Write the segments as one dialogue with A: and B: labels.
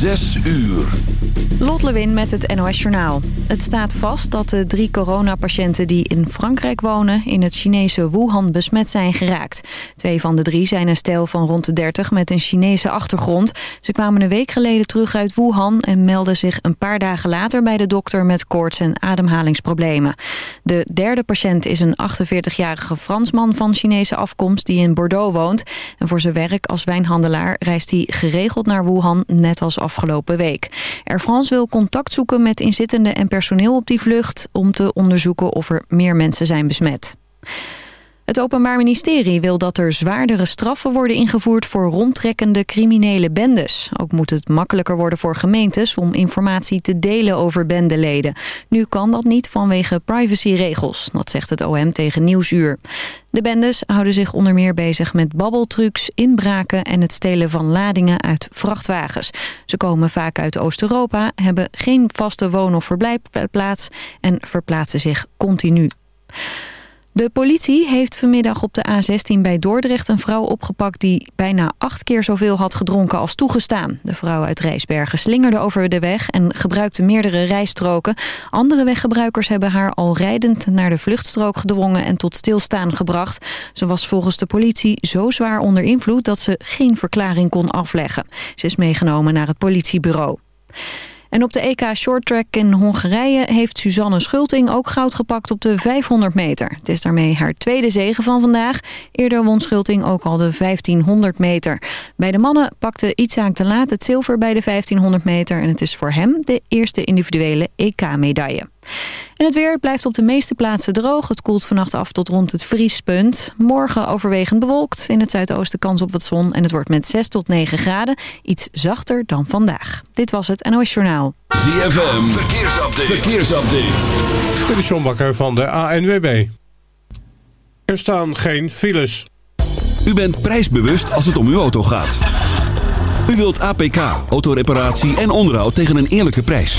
A: Zes uur.
B: Lot Lewin met het NOS Journaal. Het staat vast dat de drie coronapatiënten die in Frankrijk wonen... in het Chinese Wuhan besmet zijn geraakt. Twee van de drie zijn een stel van rond de 30 met een Chinese achtergrond. Ze kwamen een week geleden terug uit Wuhan... en melden zich een paar dagen later bij de dokter met koorts en ademhalingsproblemen. De derde patiënt is een 48-jarige Fransman van Chinese afkomst... die in Bordeaux woont. En voor zijn werk als wijnhandelaar reist hij geregeld naar Wuhan... net als afgelopen week. Air France wil contact zoeken met inzittenden en personeel op die vlucht... om te onderzoeken of er meer mensen zijn besmet. Het Openbaar Ministerie wil dat er zwaardere straffen worden ingevoerd voor rondtrekkende criminele bendes. Ook moet het makkelijker worden voor gemeentes om informatie te delen over bendeleden. Nu kan dat niet vanwege privacyregels, dat zegt het OM tegen Nieuwsuur. De bendes houden zich onder meer bezig met babbeltrucs, inbraken en het stelen van ladingen uit vrachtwagens. Ze komen vaak uit Oost-Europa, hebben geen vaste woon- of verblijfplaats en verplaatsen zich continu. De politie heeft vanmiddag op de A16 bij Dordrecht een vrouw opgepakt... die bijna acht keer zoveel had gedronken als toegestaan. De vrouw uit Rijsbergen slingerde over de weg en gebruikte meerdere rijstroken. Andere weggebruikers hebben haar al rijdend naar de vluchtstrook gedwongen... en tot stilstaan gebracht. Ze was volgens de politie zo zwaar onder invloed... dat ze geen verklaring kon afleggen. Ze is meegenomen naar het politiebureau. En op de EK Shorttrack in Hongarije heeft Suzanne Schulting ook goud gepakt op de 500 meter. Het is daarmee haar tweede zege van vandaag. Eerder won Schulting ook al de 1500 meter. Bij de mannen pakte Isaac de Laat het zilver bij de 1500 meter. En het is voor hem de eerste individuele EK-medaille. En het weer blijft op de meeste plaatsen droog. Het koelt vannacht af tot rond het vriespunt. Morgen overwegend bewolkt. In het zuidoosten kans op wat zon. En het wordt met 6 tot 9 graden. Iets zachter dan vandaag. Dit was het NOS Journaal.
A: ZFM. Verkeersupdate. Verkeersupdate.
C: Dit is John Bakker van de ANWB. Er staan geen files.
A: U bent prijsbewust als het om uw auto gaat. U wilt APK, autoreparatie en onderhoud tegen een eerlijke prijs.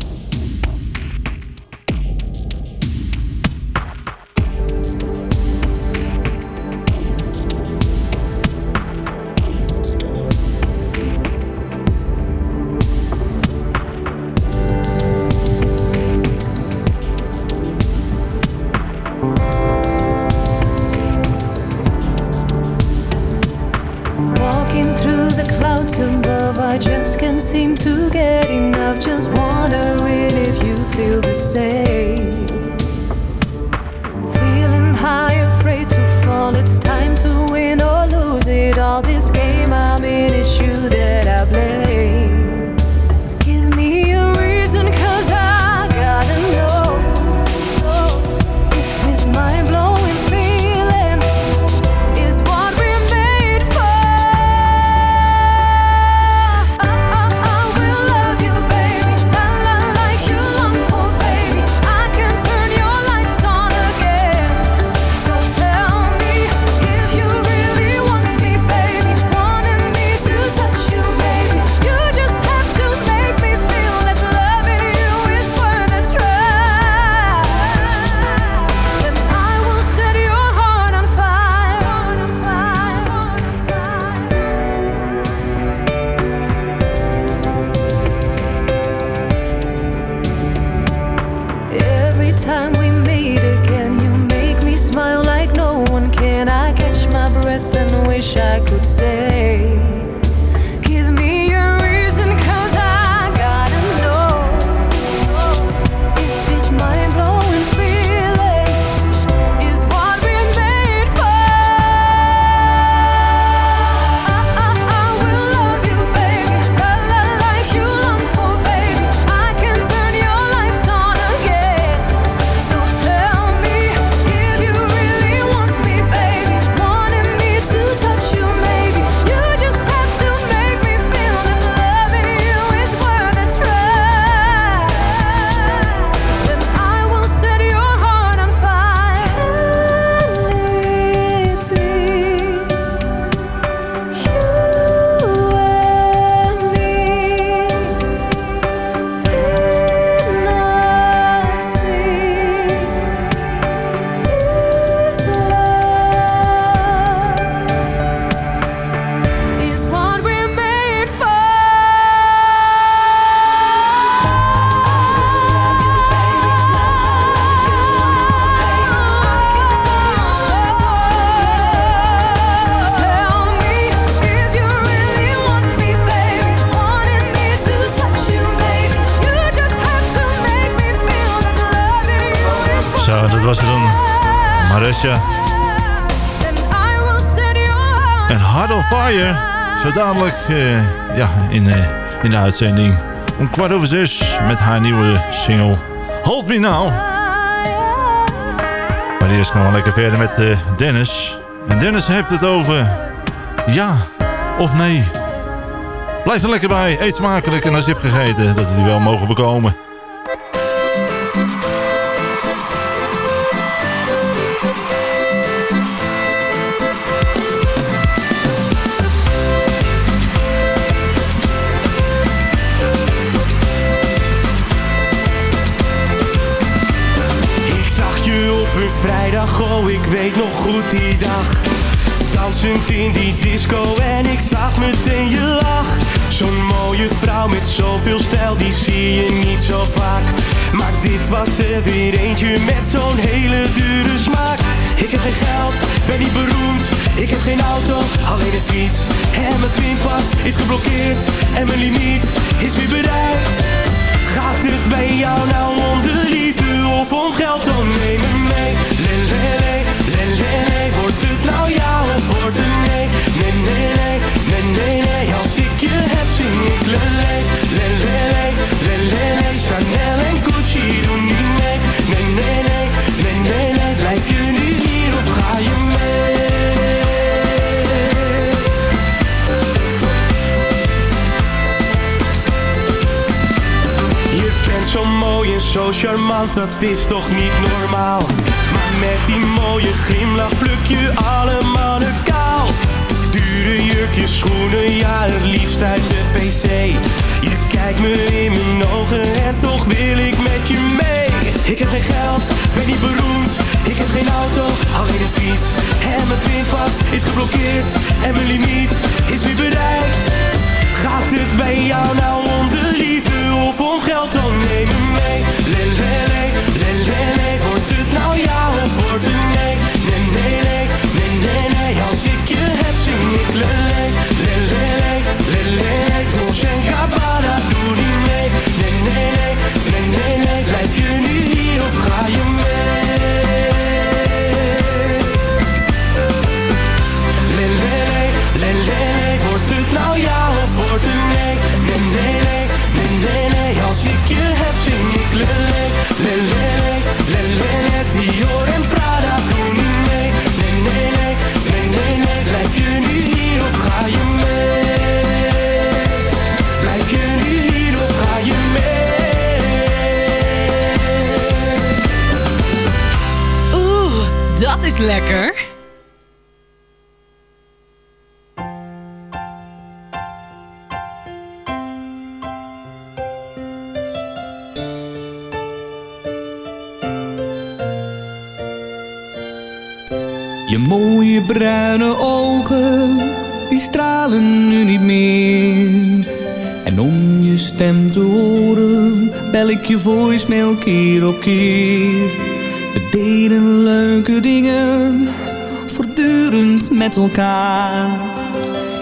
D: Uh, ja, in, uh, in de uitzending. Om kwart over zes met haar nieuwe single Hold Me Now. Maar eerst gaan we lekker verder met uh, Dennis. En Dennis heeft het over ja of nee. Blijf er lekker bij, eet smakelijk en als je hebt gegeten dat we die wel mogen bekomen.
E: Dit was er weer eentje met zo'n hele dure smaak. Ik heb geen geld, ben niet beroemd, ik heb geen auto, alleen een fiets. En mijn pinpas is geblokkeerd. En mijn limiet is weer bereikt. Gaat het bij jou nou om de liefde of om geld, dan neem me mee. Lelele, lelele, wordt het nou? Ja of wordt het nee? Nee, nee, nee, nee, nee, nee, als ik je heb zing ik lele, lelele, lelele Chanel en Gucci doen niet mee. Nee, nee, nee, nee, nee, nee, blijf je nu hier of ga je mee? zo mooi en zo charmant, dat is toch niet normaal met die mooie glimlach pluk je alle mannen kaal. Dure jurkjes, schoenen, ja het liefst uit de pc Je kijkt me in mijn ogen en toch wil ik met je mee. Ik heb geen geld, ben niet beroemd, ik heb geen auto, alleen een fiets. En mijn pinpas is geblokkeerd en mijn limiet is weer bereikt. Gaat het bij jou nou om de liefde of om geld, dan neem me mee Lelele, lelele, wordt het nou ja of wordt het nee Nee, nee, nee, nee, nee, nee, als ik je heb zing ik lele Lelele, lelele, Dolce
F: bruine ogen, die stralen nu niet meer. En om je stem te horen, bel ik je voicemail keer op keer. We deden leuke dingen, voortdurend met elkaar.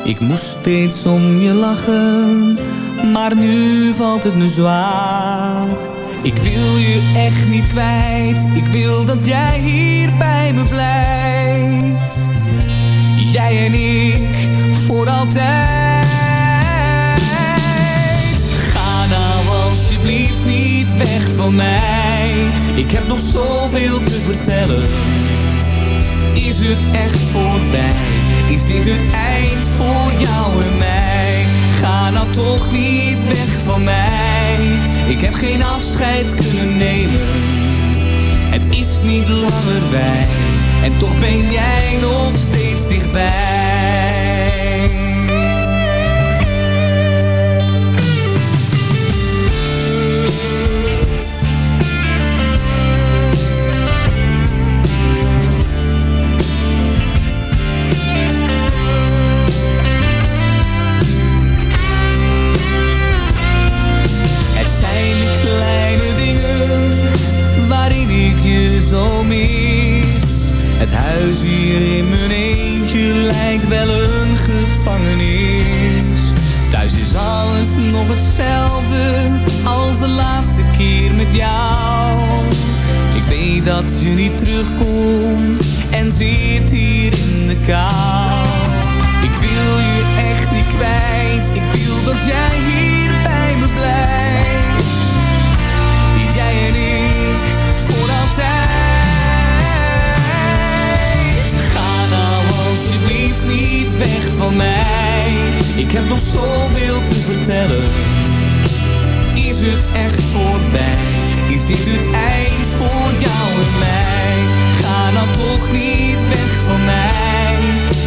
F: Ik moest steeds om je lachen, maar nu valt het me zwaar. Ik wil je echt niet kwijt, ik wil dat jij hier bij me blijft. Jij en ik, voor altijd. Ga nou alsjeblieft niet weg van mij. Ik heb nog zoveel te vertellen. Is het echt voorbij? Is dit het eind voor jou en mij? Ga nou toch niet weg van mij. Ik heb geen afscheid kunnen nemen. Het is niet langer wij. En toch ben jij nog steeds dichtbij. Hetzelfde als de laatste keer met jou. Ik weet dat je niet terugkomt, en zit hier in de kou. Ik wil je echt niet kwijt, ik wil dat jij hier bij me blijft. Jij en ik, voor altijd. Ga nou alsjeblieft niet weg van mij. Ik heb nog zoveel te vertellen. Is het echt voorbij? Is dit het eind voor jou en mij? Ga nou toch niet weg van mij.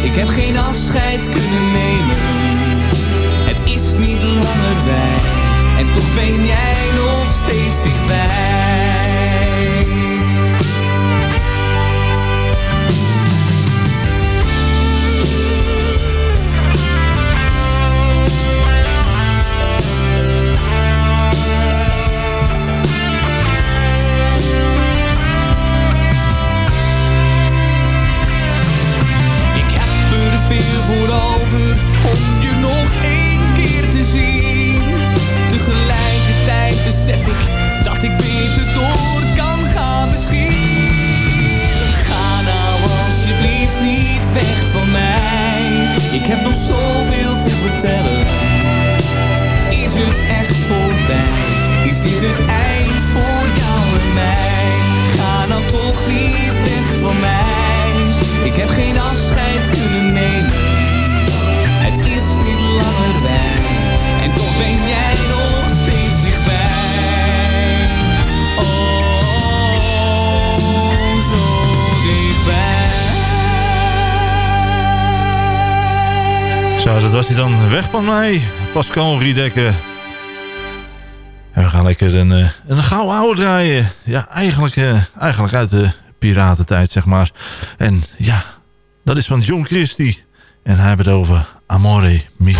F: Ik heb geen afscheid kunnen nemen. Het is niet langer wij. En toch ben jij nog steeds dichtbij.
D: Dan weg van mij. Pascal Riedekke. En we gaan lekker een, eh, een gouden oude draaien. Ja, eigenlijk, eh, eigenlijk uit de piratentijd, zeg maar. En ja, dat is van John Christie. En hij heeft het over Amore Mio.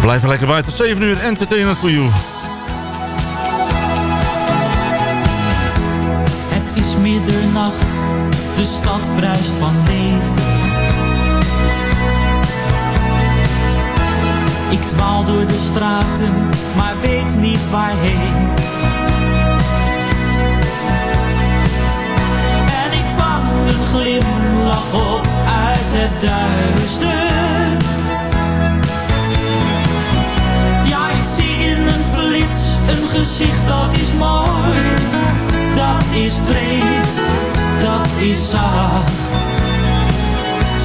D: Blijf er lekker bij tot 7 uur. Entertainment for you.
G: Middernacht, de stad bruist van leven. Ik dwaal door de straten, maar weet niet waarheen. En ik vang een glimlach op uit het duister. Ja, ik zie in een flits een gezicht dat is mooi. Dat is vreemd, dat is zacht.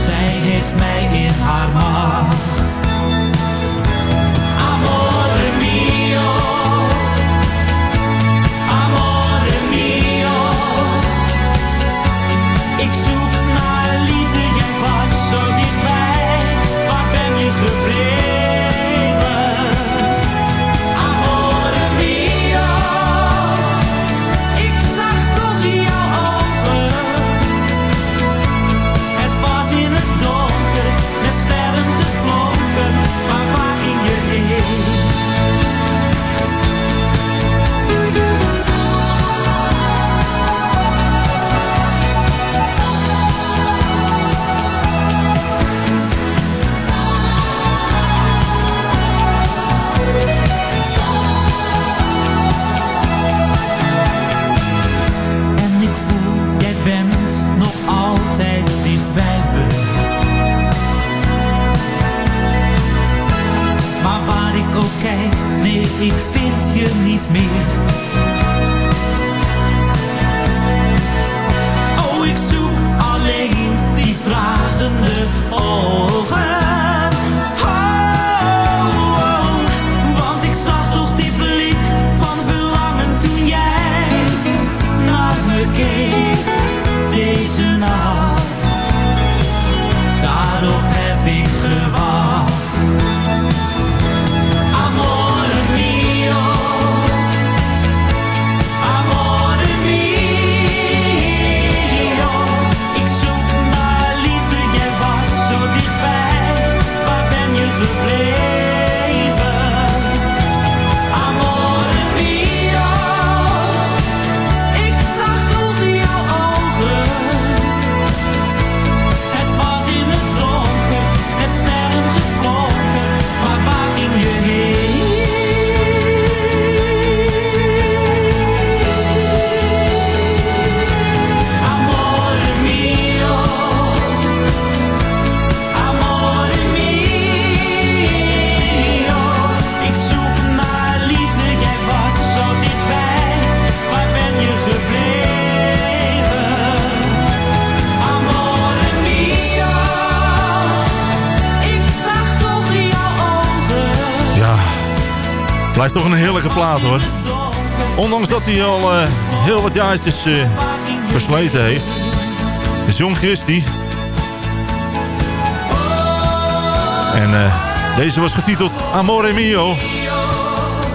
G: Zij heeft mij in haar macht.
D: Ondanks dat hij al eh, heel wat jaartjes eh, versleten heeft. Is John Christie. En eh, deze was getiteld Amore Mio.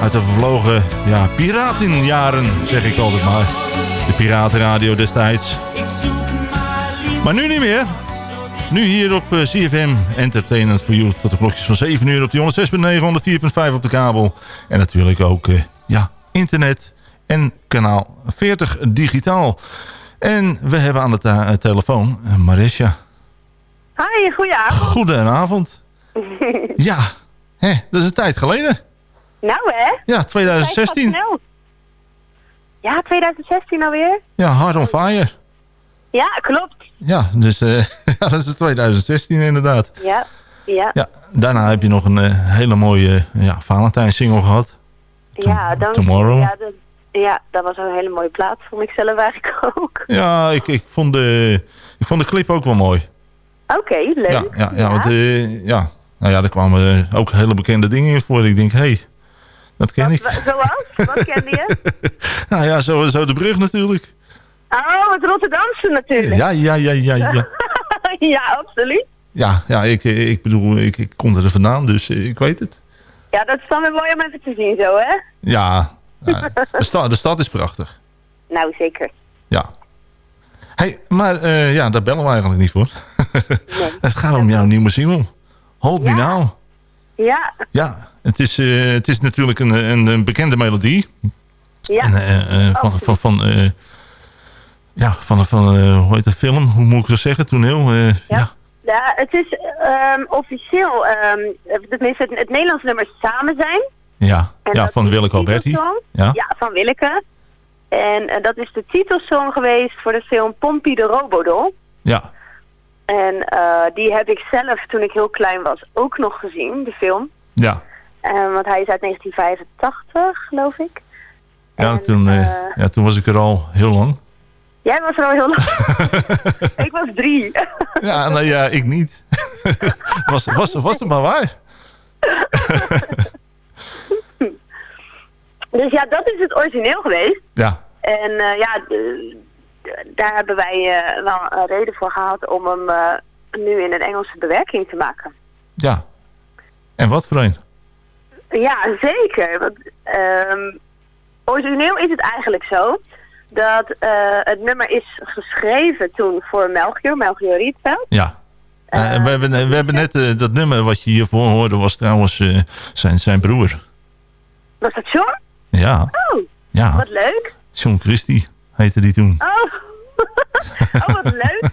D: Uit de vervlogen ja, piratenjaren, zeg ik altijd maar. De piratenradio destijds. Maar nu niet meer. Nu hier op uh, CFM Entertainment for You. Tot de klokjes van 7 uur op die 106.9, 104.5 op de kabel. En natuurlijk ook uh, ja, internet en kanaal 40 digitaal. En we hebben aan de uh, telefoon Marisha.
H: Hi, goedenavond.
D: Goedenavond. ja, hè, dat is een tijd geleden.
H: Nou hè?
D: Ja, 2016.
H: Ja, 2016 alweer.
D: Ja, Hard on Fire.
H: Ja, klopt.
D: Ja, dus ja, dat is 2016 inderdaad.
H: Ja, ja.
D: ja daarna heb je nog een uh, hele mooie ja, single gehad.
H: Ja, dank
D: Tomorrow.
H: Ja dat, ja, dat was een hele mooie plaat, vond ik zelf eigenlijk ook.
D: Ja, ik, ik, vond, de, ik vond de clip ook wel mooi.
H: Oké, okay, leuk.
D: Ja, ja, ja, Want, ja, nou ja, er kwamen ook hele bekende dingen in voor. Ik denk, hé, hey, dat ken
H: Wat,
D: ik.
H: Zoals? Wat kende je?
D: nou ja, zo, zo de brug natuurlijk.
H: Oh, het Rotterdamse natuurlijk.
D: Ja, ja, ja, ja, ja.
H: ja, absoluut.
D: Ja, ja ik, ik bedoel, ik, ik kom er vandaan, dus ik weet het.
H: Ja, dat is dan weer mooi om even te zien zo, hè?
D: Ja, ja de, stad, de stad is prachtig.
H: Nou, zeker.
D: Ja. hey, maar uh, ja, daar bellen we eigenlijk niet voor.
H: nee.
D: het gaat om jouw nieuwe single. Hold
H: ja.
D: Me Now.
H: Ja.
D: Ja, het is, uh, het is natuurlijk een, een, een bekende melodie.
H: Ja.
D: En, uh, uh, van, oh, van, van, ja, van, van hoe heet de film? Hoe moet ik dat zeggen? Toneel?
H: Ja.
D: ja.
H: ja. het is um, officieel, um, tenminste het, het Nederlands nummer Samen Zijn.
D: Ja, ja van Willeke Alberti.
H: Ja. ja, van Willeke. En dat is de titelsong geweest voor de film Pompie de Robodol.
D: Ja.
H: En die heb ik zelf toen ik heel klein was ook nog gezien, de film.
D: Ja.
H: Uh, want hij is uit 1985, geloof ik.
D: Ja, en, toen, ja, toen was ik er al heel lang.
H: Jij was er al heel lang? ik was drie.
D: ja, nou ja, ik niet. was, was, was het maar waar.
H: dus ja, dat is het origineel geweest.
D: Ja.
H: En ja, daar hebben wij uh, wel een reden voor gehad om hem uh, nu in een Engelse bewerking te maken.
D: Ja. En wat voor een?
H: Ja, zeker. Want, um, origineel is het eigenlijk zo dat uh, het nummer is geschreven toen voor Melchior, Melchior Rietveld.
D: Ja. we, hebben, we hebben net dat nummer wat je hiervoor hoorde was trouwens zijn, zijn broer.
H: Was dat John?
D: Ja.
H: Oh,
D: ja.
H: wat leuk.
D: John Christie heette die toen.
H: Oh, oh wat leuk.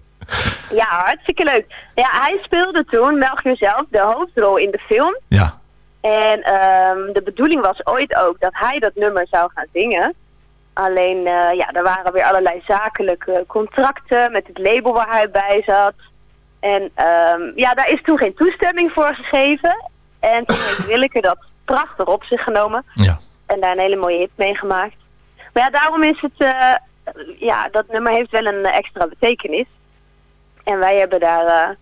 H: ja, hartstikke leuk. Ja, hij speelde toen, Melchior zelf, de hoofdrol in de film.
D: Ja.
H: En um, de bedoeling was ooit ook dat hij dat nummer zou gaan zingen. Alleen, uh, ja, er waren weer allerlei zakelijke contracten met het label waar hij bij zat. En um, ja, daar is toen geen toestemming voor gegeven. En toen heeft Willeke dat prachtig op zich genomen.
D: Ja.
H: En daar een hele mooie hit mee gemaakt. Maar ja, daarom is het, uh, ja, dat nummer heeft wel een extra betekenis. En wij hebben daar uh,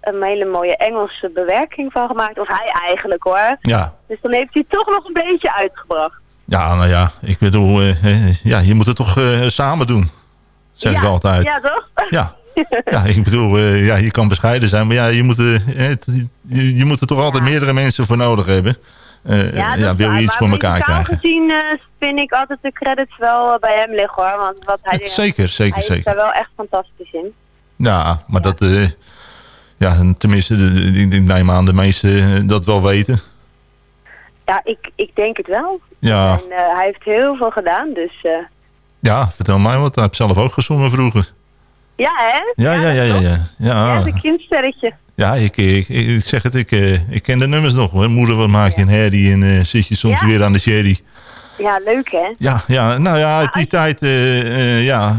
H: een hele mooie Engelse bewerking van gemaakt. Of hij eigenlijk hoor.
D: Ja.
H: Dus dan heeft hij toch nog een beetje uitgebracht.
D: Ja, nou ja, ik bedoel, uh, ja, je moet het toch samen doen. Zeg
H: ja,
D: ik altijd.
H: Ja, toch?
D: Ja. Ja, ik bedoel, ja, je kan bescheiden zijn, maar ja, je moet, je, je moet er toch altijd meerdere mensen voor nodig hebben. Ja, ja, wil je iets voor elkaar krijgen.
H: gezien vind ik altijd de credits wel bij hem liggen hoor. Want wat hij,
D: het, zeker, zeker,
H: hij
D: zeker.
H: is daar wel echt fantastisch in.
D: Ja, maar dat... ja, tenminste, ik neem aan de meesten dat wel weten.
H: Ja, ik, ik denk het wel.
D: Ja.
H: En hij heeft heel veel gedaan, dus...
D: Ja, vertel mij wat. Hij heeft zelf ook gezongen vroeger.
H: Ja, hè?
D: Ja, ja, ja, ja. Ja, ja.
H: ja. ja een kindsterretje.
D: Ja, ik, ik, ik, zeg het, ik, ik ken de nummers nog hoor. Moeder, wat maak je een herrie en uh, zit je soms weer aan de sherry.
H: Ja, leuk hè?
D: Ja, ja nou ja, uit die tijd, ja,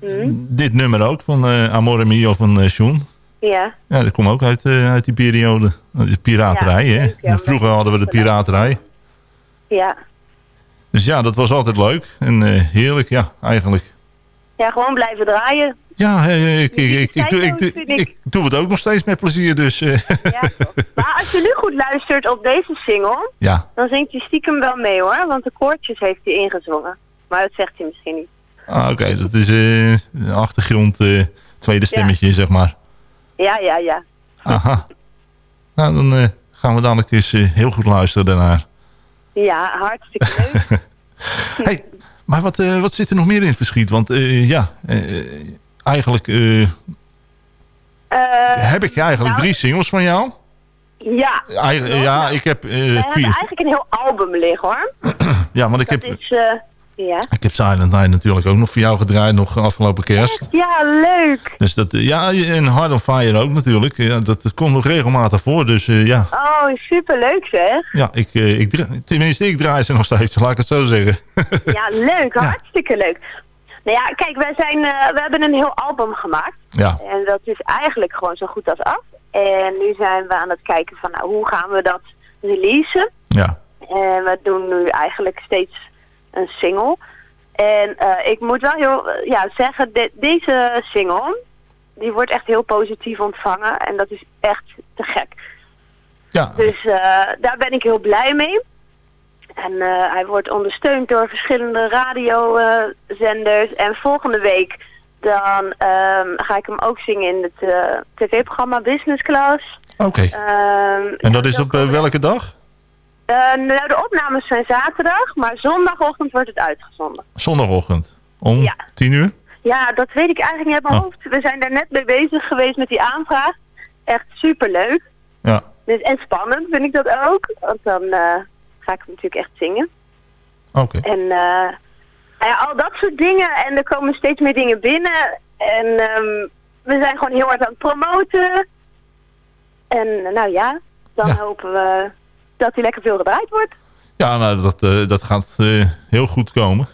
D: hmm? dit nummer ook van Amore Mio van Sean.
H: Ja.
D: Ja, dat komt ook uit, uit die periode. De piraterij, ja, hè? Ja, Vroeger hadden we de piraterij.
H: Ja.
D: Dus ja, dat was altijd leuk en heerlijk, ja, eigenlijk.
H: Ja, gewoon blijven draaien.
D: Ja, ik, ik, ik, doe, ik, ik, doe het ook nog steeds met plezier. Dus, uh.
H: ja. Maar als je nu goed luistert op deze single,
D: Ja.
H: dan zingt hij stiekem wel mee hoor. Want de koortjes heeft hij ingezongen. Maar dat zegt hij misschien niet.
D: Ah, Oké, dat is eh de achtergrond, eh, tweede stemmetje, zeg maar.
H: Ja, ja, ja.
D: Aha. Nou, dan eh, gaan we dadelijk eens eh, heel goed luisteren daarnaar.
H: Ja, hartstikke leuk.
D: hey, maar wat, eh, wat zit er nog meer in het verschiet? Want ja, eigenlijk heb ik eigenlijk
H: nou,
D: drie singles van jou.
H: Ja.
D: Eigen- ja, ik heb eh,
H: Wij hebben
D: vier.
H: eigenlijk een heel album liggen hoor.
D: Ja, want ik heb,
H: is, ja.
D: ik heb Silent Night natuurlijk ook nog voor jou gedraaid, nog afgelopen kerst.
H: Ja, leuk.
D: Dus dat, eh, ja, en Hard on Fire ook natuurlijk. Ja, dat, dat komt nog regelmatig voor, dus eh, ja.
H: Oh, superleuk zeg.
D: Ja, ik, eh, ik, tenminste, ik draai ze nog steeds, laat ik het zo zeggen.
H: Ja, leuk. Hartstikke leuk. Nou ja, kijk, wij zijn, we hebben een heel album gemaakt.
D: Ja.
H: En dat is eigenlijk gewoon zo goed als af. En nu zijn we aan het kijken van, nou, hoe gaan we dat releasen?
D: Ja.
H: En we doen nu eigenlijk steeds een single. En eh, ik moet wel heel, eh, ja, zeggen, de- deze single, die wordt echt heel positief ontvangen. En dat is echt te gek.
D: Ja.
H: Dus eh, daar ben ik heel blij mee. En hij wordt ondersteund door verschillende radiozenders. en volgende week dan ehm, ga ik hem ook zingen in het tv-programma Business Class.
D: Oké.
H: Ehm,
D: En dat is op welke dag?
H: Eh, nou, de opnames zijn zaterdag, maar zondagochtend wordt het uitgezonden.
D: Zondagochtend. Om
H: Ja.
D: tien uur?
H: Ja, dat weet ik eigenlijk niet uit mijn
D: Oh.
H: hoofd. We zijn daar net mee bezig geweest met die aanvraag. Echt superleuk.
D: Ja.
H: Dus, en spannend vind ik dat ook. Want dan eh, ga ik natuurlijk echt zingen.
D: Oké.
H: En eh, nou ja, al dat soort dingen. En er komen steeds meer dingen binnen. En ehm, we zijn gewoon heel hard aan het promoten. En nou ja, dan hopen we dat hij lekker veel gedraaid wordt.
D: Ja, nou, dat, eh, dat gaat eh, heel goed komen.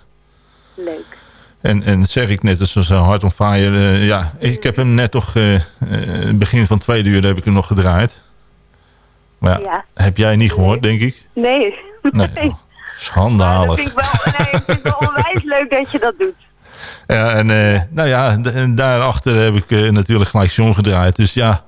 H: Leuk.
D: En, en zeg ik net, zoals uh, Hard on Fire. eh, ja, ik heb hem net toch, begin van tweede uur heb ik hem nog gedraaid. Maar ja,
H: Ja.
D: heb jij niet gehoord, denk ik?
H: Nee.
D: Nee.
H: nee. Dat
D: Schandalig.
H: vind ik wel, nee, ik vind het wel onwijs leuk dat je dat doet.
D: Ja, en nou ja, en daarachter heb ik natuurlijk gelijk John gedraaid. Dus ja,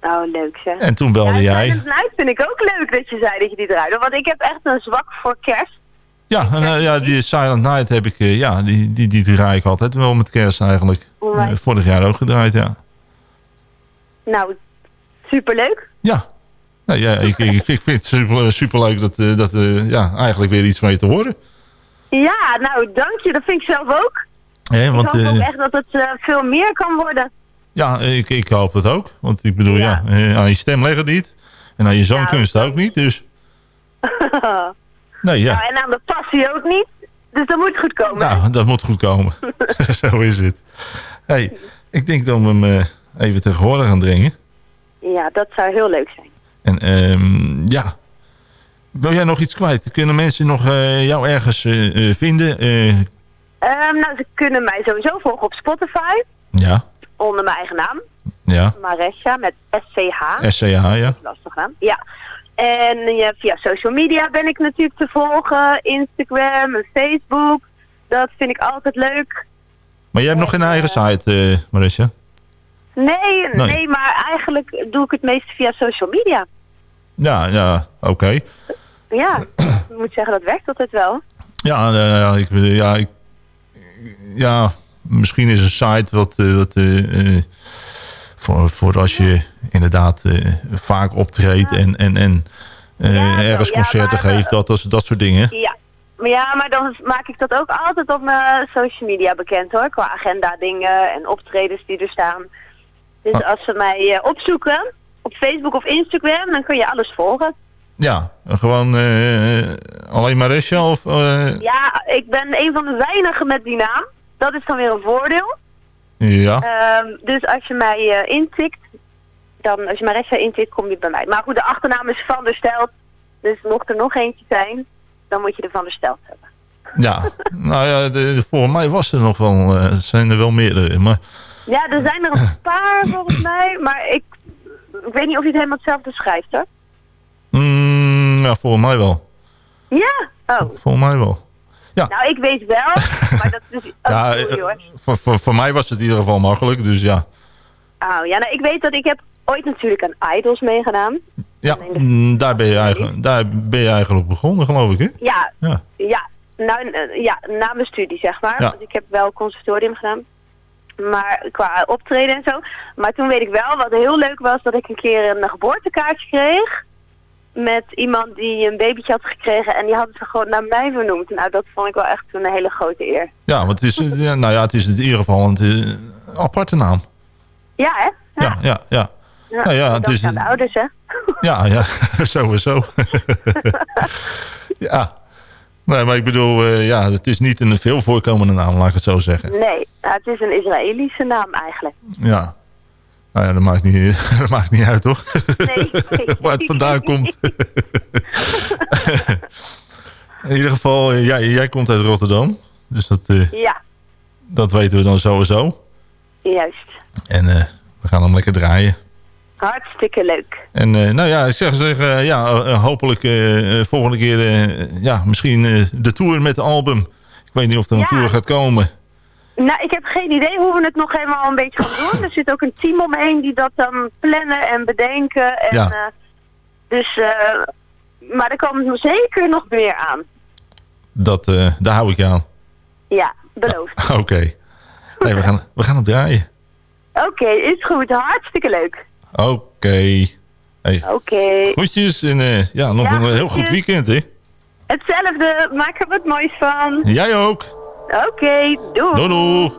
H: Nou, leuk zeg.
D: en toen belde
H: ja,
D: jij.
H: Silent Night vind ik ook leuk dat je zei dat je die draaide. Want ik heb echt een zwak voor kerst.
D: Ja, en, eh, ja, die Silent Night heb ik, eh, ja, die, die, die draai ik altijd wel met kerst eigenlijk. Eh, vorig jaar ook gedraaid, ja.
H: Nou, superleuk.
D: Ja. Nou, ja ik, ik, ik vind het super, superleuk dat, dat ja, eigenlijk weer iets van je te horen.
H: Ja, nou, dank je. Dat vind ik zelf ook.
D: Hè,
H: ik
D: want,
H: hoop ook echt dat het veel meer kan worden.
D: Ja, ik, ik hoop het ook. Want ik bedoel, ja, eh, aan je stem leggen niet. En aan je zangkunst ook niet. Dus nee, ja.
H: Nou, en aan de passie ook niet. Dus dat moet goed komen.
D: Nou, dat moet goed komen. Zo is het. hey, ik denk dat we hem eh, even tegen horen gaan dringen.
H: Ja, dat zou heel leuk zijn.
D: En ehm, ja, wil jij nog iets kwijt? Kunnen mensen nog eh, jou ergens vinden? Eh,
H: Ehm, nou, ze kunnen mij sowieso volgen op Spotify.
D: ja,
H: Onder mijn eigen naam.
D: ja.
H: Maresha met SCH.
D: SCH, ja.
H: Lastig naam. Ja. En ja, via social media ben ik natuurlijk te volgen. Instagram en Facebook. Dat vind ik altijd leuk.
D: Maar jij hebt nog geen eigen site, eh Marissa?
H: Nee, nee,
D: Nee.
H: maar eigenlijk doe ik het meest via social media.
D: Ja, ja, oké.
H: Ja, ik moet zeggen, dat werkt altijd wel.
D: Ja, eh, ja, ik, ja, ik, ja, misschien is een site wat, eh, wat eh, eh, voor, voor als je inderdaad vaak optreedt en, en, en eh, ergens
H: ja,
D: concerten
H: maar-
D: geeft, dat, dat, dat soort dingen.
H: Ja. Maar ja, maar dan maak ik dat ook altijd op mijn social media bekend hoor. Qua agenda dingen en optredens die er staan. Dus
D: Ah.
H: als ze mij opzoeken op Facebook of Instagram, dan kun je alles volgen.
D: Ja, gewoon alleen Marissa of...
H: Ja, ik ben een van de weinigen met die naam. Dat is dan weer een voordeel.
D: ja.
H: Ehm, dus als je mij eh, intikt, dan als je Marissa intikt, kom je bij mij. Maar goed, de achternaam is Van der Stelt. Dus mocht er nog eentje zijn, dan moet je er Van der Stelt hebben.
D: Ja, nou ja, de, de- volgens mij was er nog wel, eh, zijn er wel meerdere. Maar
H: Ja, er zijn er een paar volgens mij, maar ik, ik weet niet of je het helemaal hetzelfde schrijft hoor.
D: mm, ja, volgens mij wel.
H: Ja? Oh.
D: Volgens mij wel. Ja.
H: Nou, ik weet wel, maar dat is... Oh,
D: Ja, eh,
H: hoor.
D: voor, voor, voor mij was het in ieder geval makkelijk, dus ja.
H: Oh, ja, nou, ik weet dat ik heb ooit natuurlijk aan Idols meegedaan.
D: Ja, mm, daar ben, je eigenlijk, daar ben je eigenlijk begonnen, geloof ik, hè?
H: Ja,
D: Ja.
H: ja. Nou, eh, ja, na mijn studie, zeg maar.
D: Ja.
H: Want ik heb wel conservatorium gedaan. Maar qua optreden en zo. Maar toen weet ik wel, wat heel leuk was, dat ik een keer een geboortekaartje kreeg. Met iemand die een babytje had gekregen en die hadden ze gewoon naar mij vernoemd. Nou, dat vond ik wel echt een hele grote eer.
D: Ja, want het is, eh, ja, nou ja, het is in ieder geval een eh, aparte naam.
H: Ja, hè?
D: Ja, ja, ja.
H: Ja,
D: Nou ja, het is-
H: aan de ouders, hè?
D: Ja, ja, sowieso. ja. Nee, maar ik bedoel, eh, ja, het is niet een veel voorkomende naam, laat ik het zo zeggen.
H: Nee, nou, het is een Israëlische naam eigenlijk.
D: Ja. Nou ja, dat maakt niet, dat maakt niet uit, toch?
H: Nee.
D: Waar het vandaan komt. In ieder geval, eh, jij, jij komt uit Rotterdam. Dus dat, eh,
H: Ja,
D: dat weten we dan sowieso.
H: juist.
D: En eh, we gaan hem lekker draaien.
H: Hartstikke leuk.
D: En nou ja, ik zeg zeggen, ja, hopelijk volgende keer, ja, misschien de tour met het album. Ik weet niet of er een
H: Ja.
D: tour gaat komen.
H: Nou, ik heb geen idee hoe we het nog helemaal een beetje gaan doen. Er zit ook een team omheen die dat dan plannen en bedenken. En,
D: Ja.
H: eh, dus, eh, maar er komt zeker nog meer aan.
D: Dat, eh, daar hou ik je aan.
H: Ja, beloofd.
D: Oké. Nee, we gaan, we gaan het draaien.
H: Oké, is goed. Hartstikke leuk.
D: Oké. Hey,
H: Oké.
D: groetjes en ja, nog
H: Ja,
D: een heel goed weekend, hè?
H: Hetzelfde. Maak er wat moois van.
D: Jij ook.
H: Oké, doei.
D: Doei doei.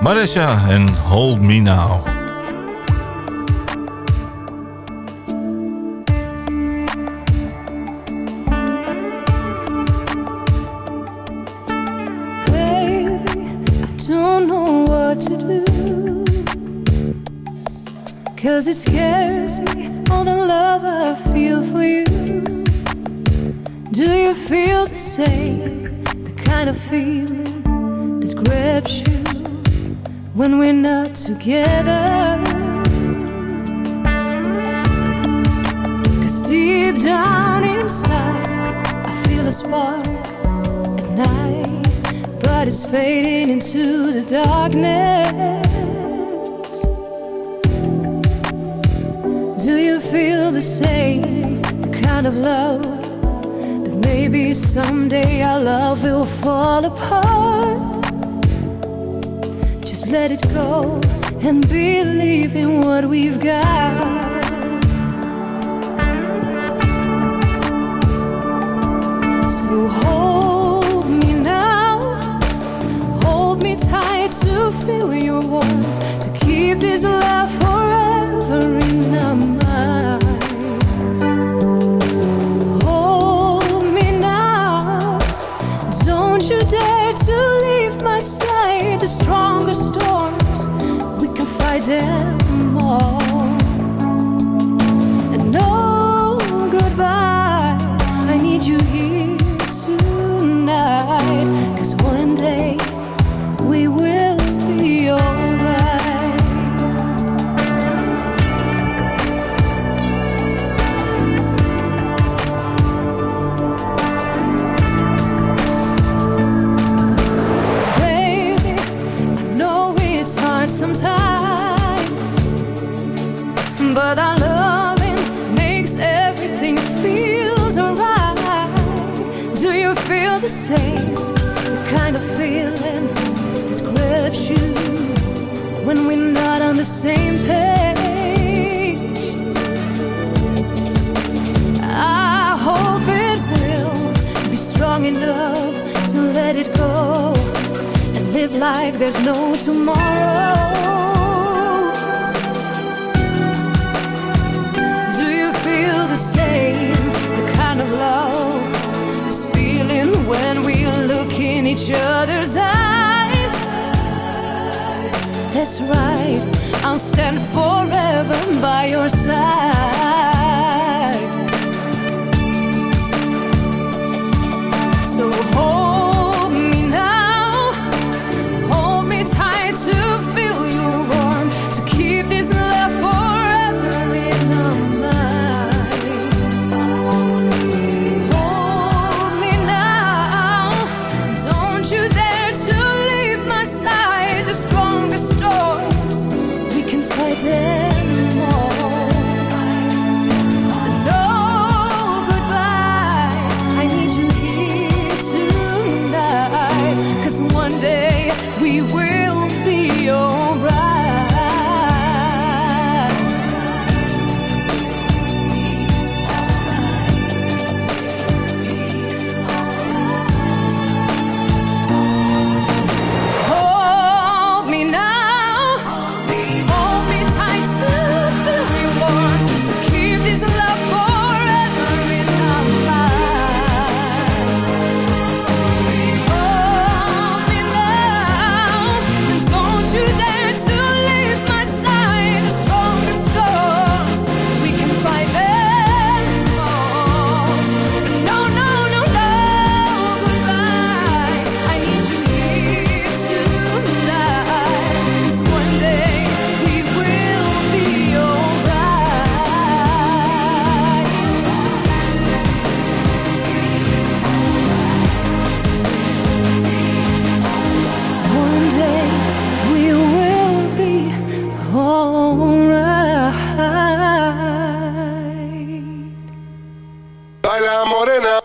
D: Maresha en Hold Me Now.
I: Baby, I don't know what to do. Cause it scares me, all the love I feel for you. Do you feel the same? The kind of feeling grabs you when we're not together. Cause deep down inside, I feel a spark at night, but it's fading into the darkness. Do you feel the same? The kind of love that maybe someday our love will fall apart. Let it go and believe in what we've got. So hold me now, hold me tight to feel your warmth, to keep this love forever in our minds. death. Like there's no tomorrow. Do you feel the same? The kind of love, this feeling when we look in each other's eyes. That's right, I'll stand forever by your side.
E: Morena,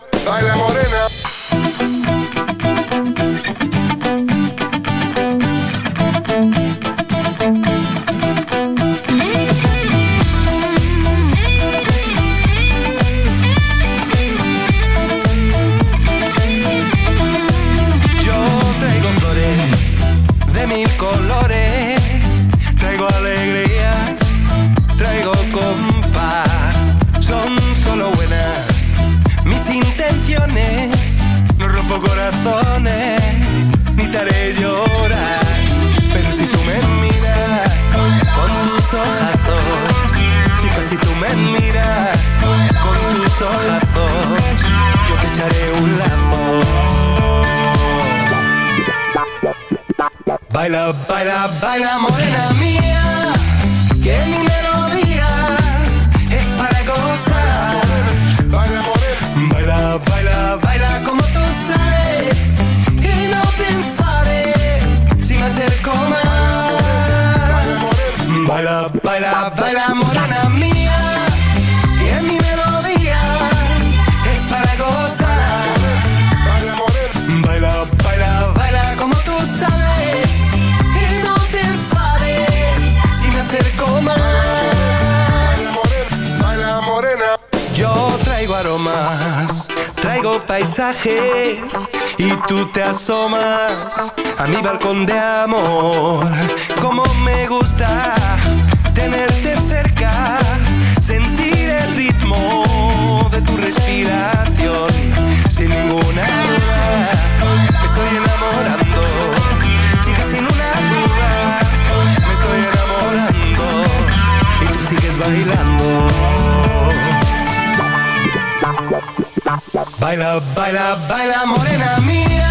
E: Baila,
J: baila, baila, morena mía,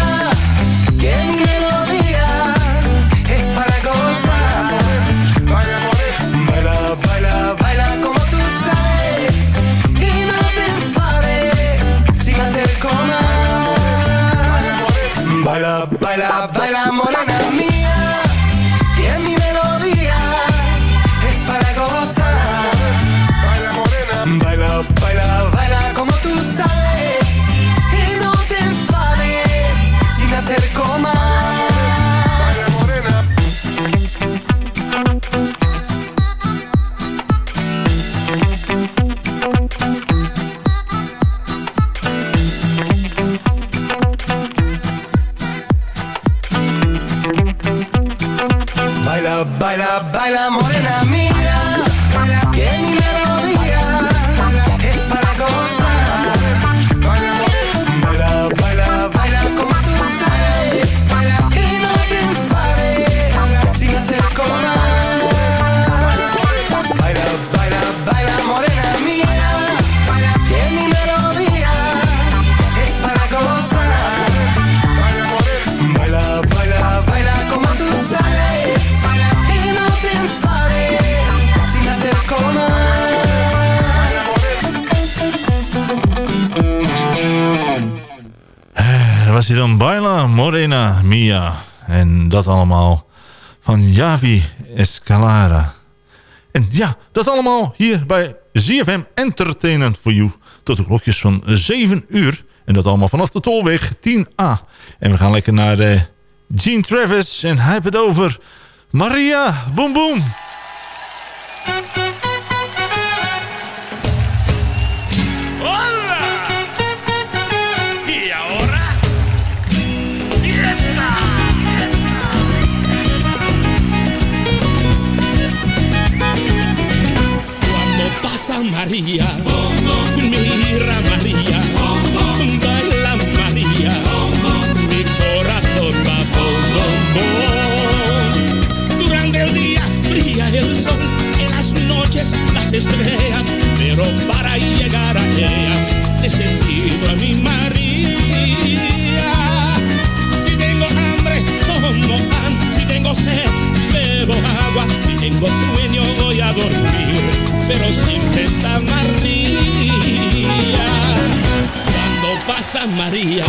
J: que mi melodía es para gozar. Baila. Baila, baila, baila como tú sabes. Y no te enfades si me acerco más. Baila, baila, baila, morena Baila Morena
D: Mia. En dat allemaal van Javi Escalara. En ja, dat allemaal hier bij ZFM Entertainment for You. Tot de klokjes van 7 uur. En dat allemaal vanaf de Tolweg 10A. En we gaan lekker naar eh, Gene Travis. En hij het over Maria. Boom boom.
K: Pasa María, mira María, baila María, mi corazón va bom. Durante el día brilla el sol, en las noches las estrellas, pero para llegar a ellas necesito a mi María. Si tengo hambre, como pan, si tengo sed, si tengo sueño voy a dormir, pero siempre está María. Cuando pasa María,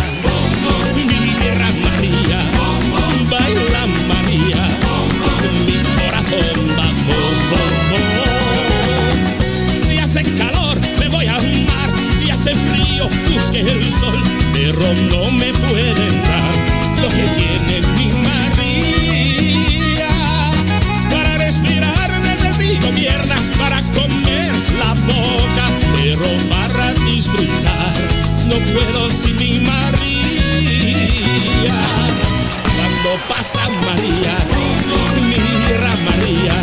K: mi tierra María, baila María, mi corazón va Si hace calor me voy a un mar, si hace frío busque el sol, pero no me pueden dar lo que tiene mi no puedo sin mi María. Cuando pasa María, mira María,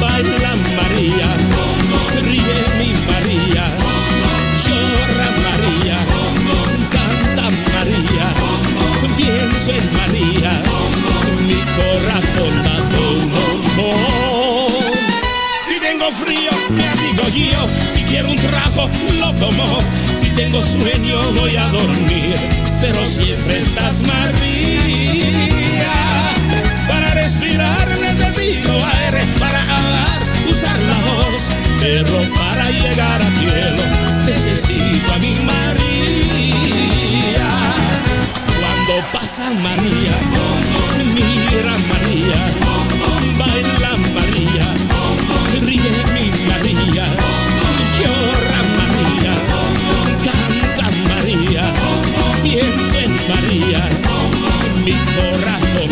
K: baila María, ríe mi María, llora María, canta María, pienso en María, mi corazón da todo. Si tengo frío, me amigo yo, si quiero un trago, lo tomo tengo sueño, voy a dormir, pero siempre estás María. Para respirar necesito aire, para hablar, usar la voz, pero para llegar al cielo necesito a mi María. Cuando pasa María, no,
L: no pintorrazo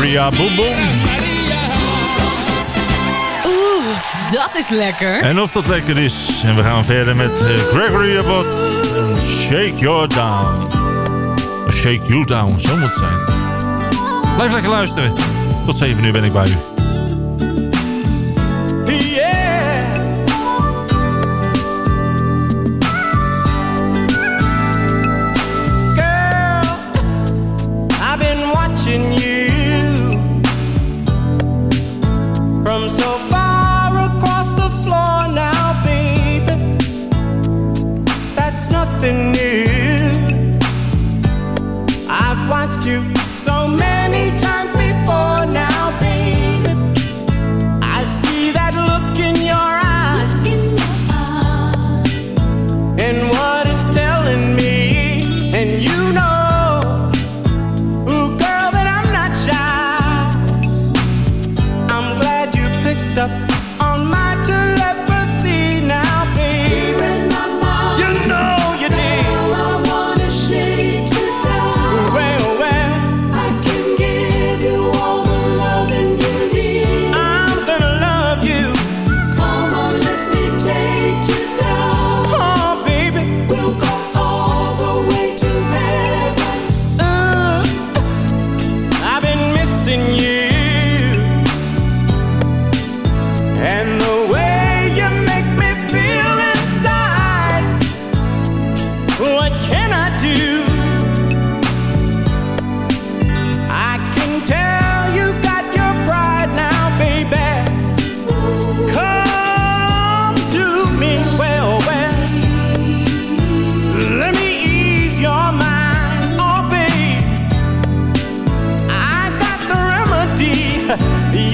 L: Ria Boom Boom.
I: Oeh, dat is lekker.
L: En of dat lekker is. En we gaan verder met eh, Gregory Abbott. Shake Your Down. Shake You Down, zo moet het zijn. Blijf lekker luisteren. Tot 7 uur ben ik bij u.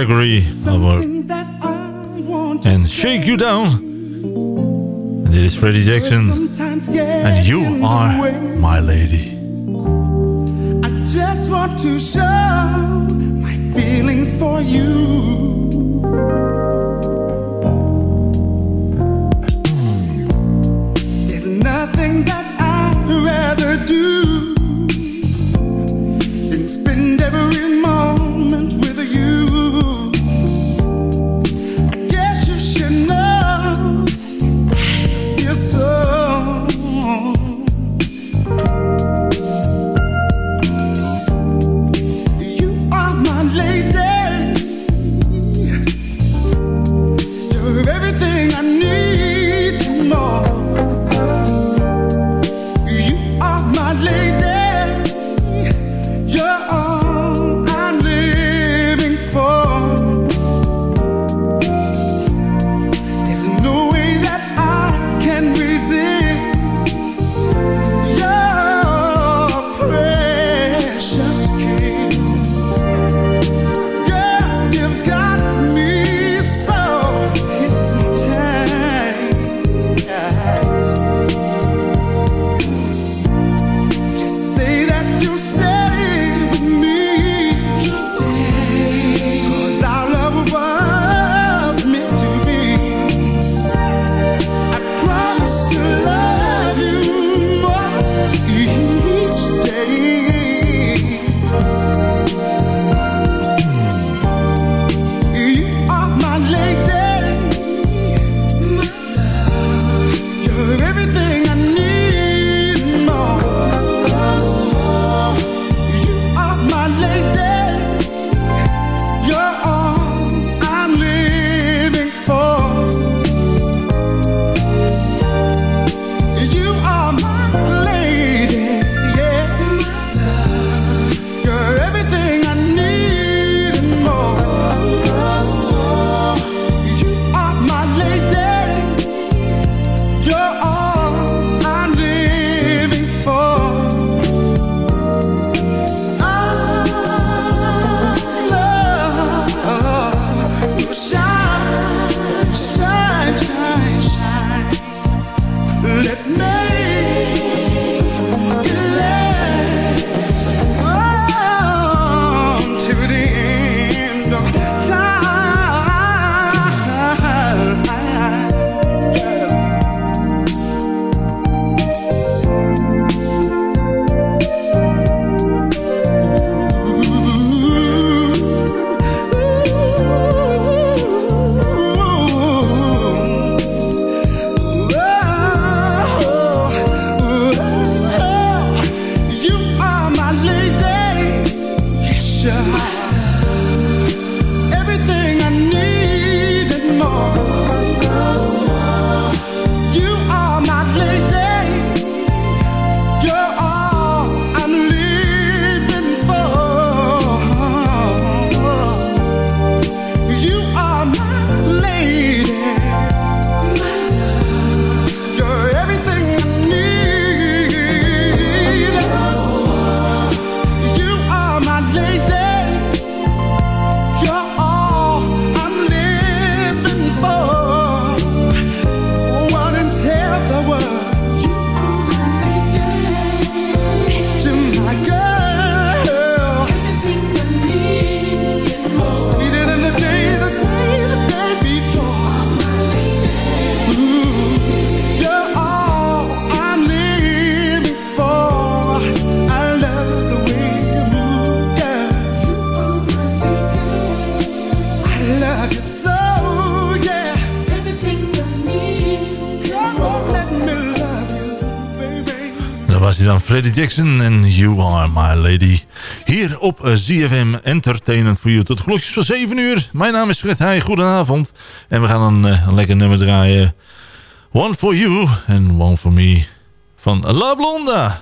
D: Gregory En Shake You Down. En dit is Freddie Jackson. And You Are My Lady.
M: I just want to show my feelings for you.
N: Freddie Jackson en You Are My Lady. Hier op eh, ZFM Entertainment voor You tot klokjes van 7 uur. Mijn naam is Fred Heij, goedenavond. En we gaan een, eh, een lekker nummer draaien. One for You and One for Me van La Blonda.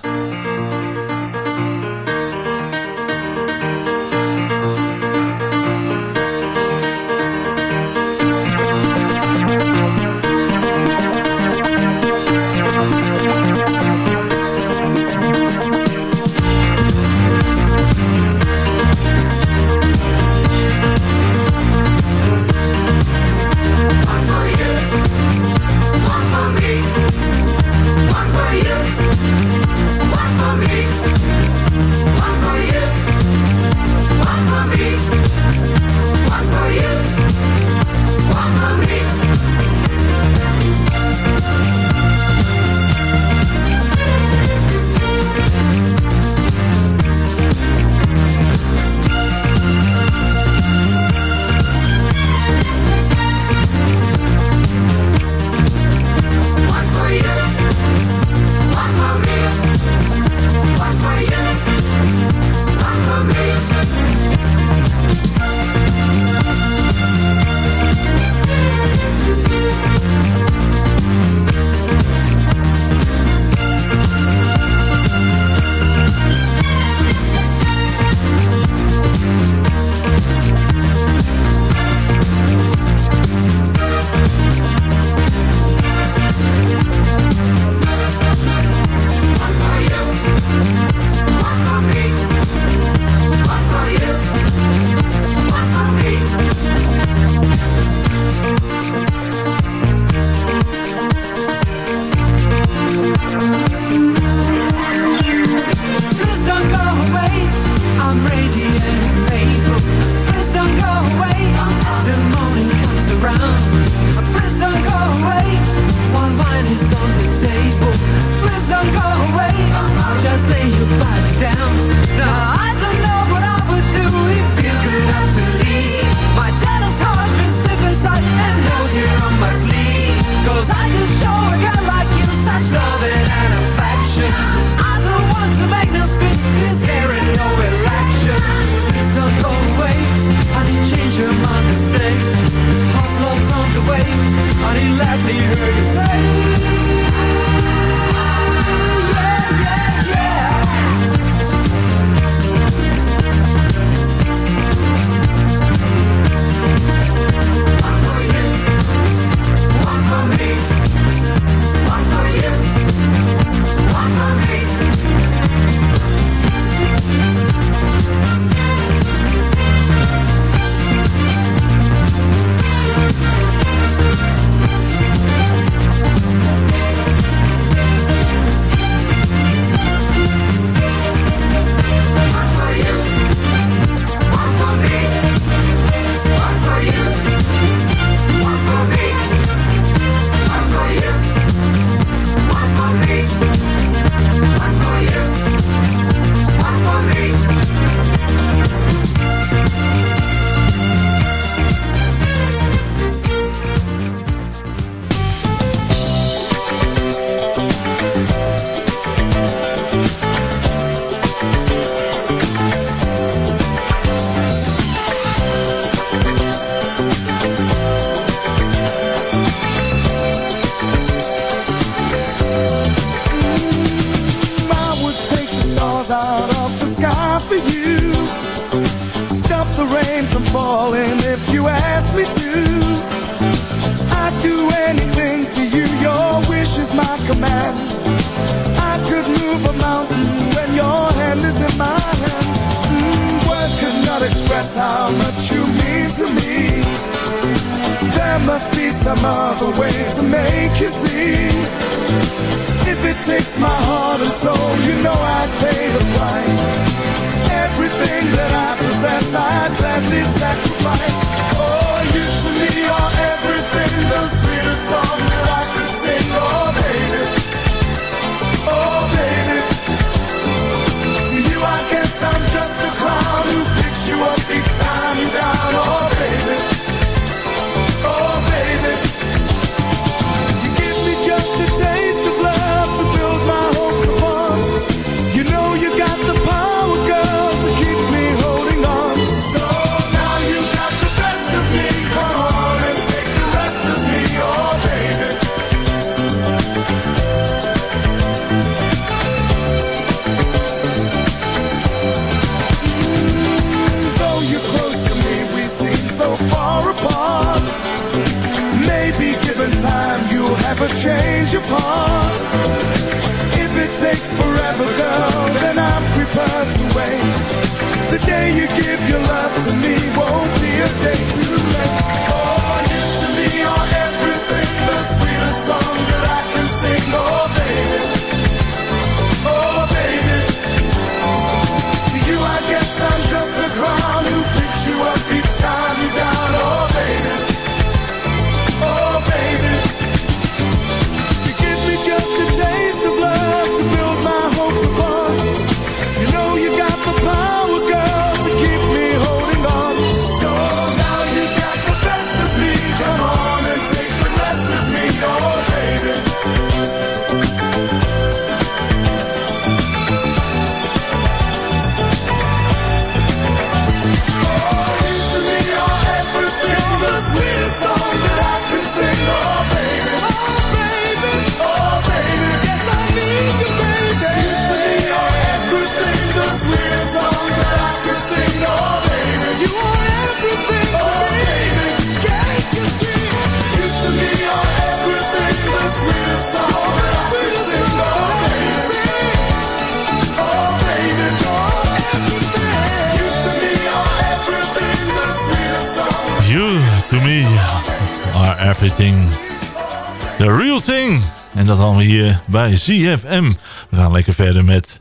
O: The
D: Real Thing. En dat allemaal hier bij ZFM. We gaan lekker verder met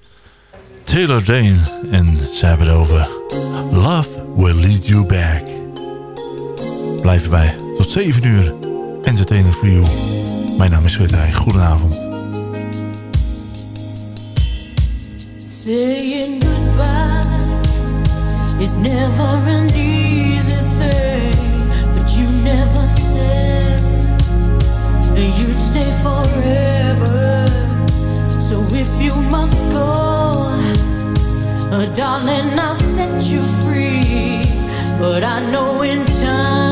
D: Taylor Dane. En ze hebben het over Love Will Lead You Back. Blijf erbij. Tot 7 uur. Entertainment for you. Mijn naam is Sweetij. Goedenavond.
P: Saying goodbye is never you'd stay forever. So if you must go, uh, darling, I'll set you free. But I know in time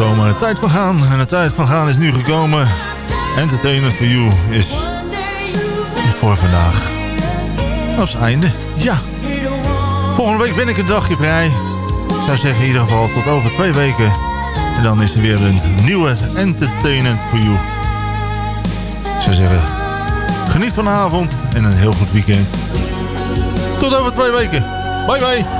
D: is een tijd van gaan. En de tijd van gaan is nu gekomen. Entertainment for You is voor vandaag. Dat einde. Ja. Volgende week ben ik een dagje vrij. Ik zou zeggen in ieder geval tot over twee weken. En dan is er weer een nieuwe Entertainment for You. Ik zou zeggen, geniet van de avond en een heel goed weekend. Tot over twee weken. Bye bye.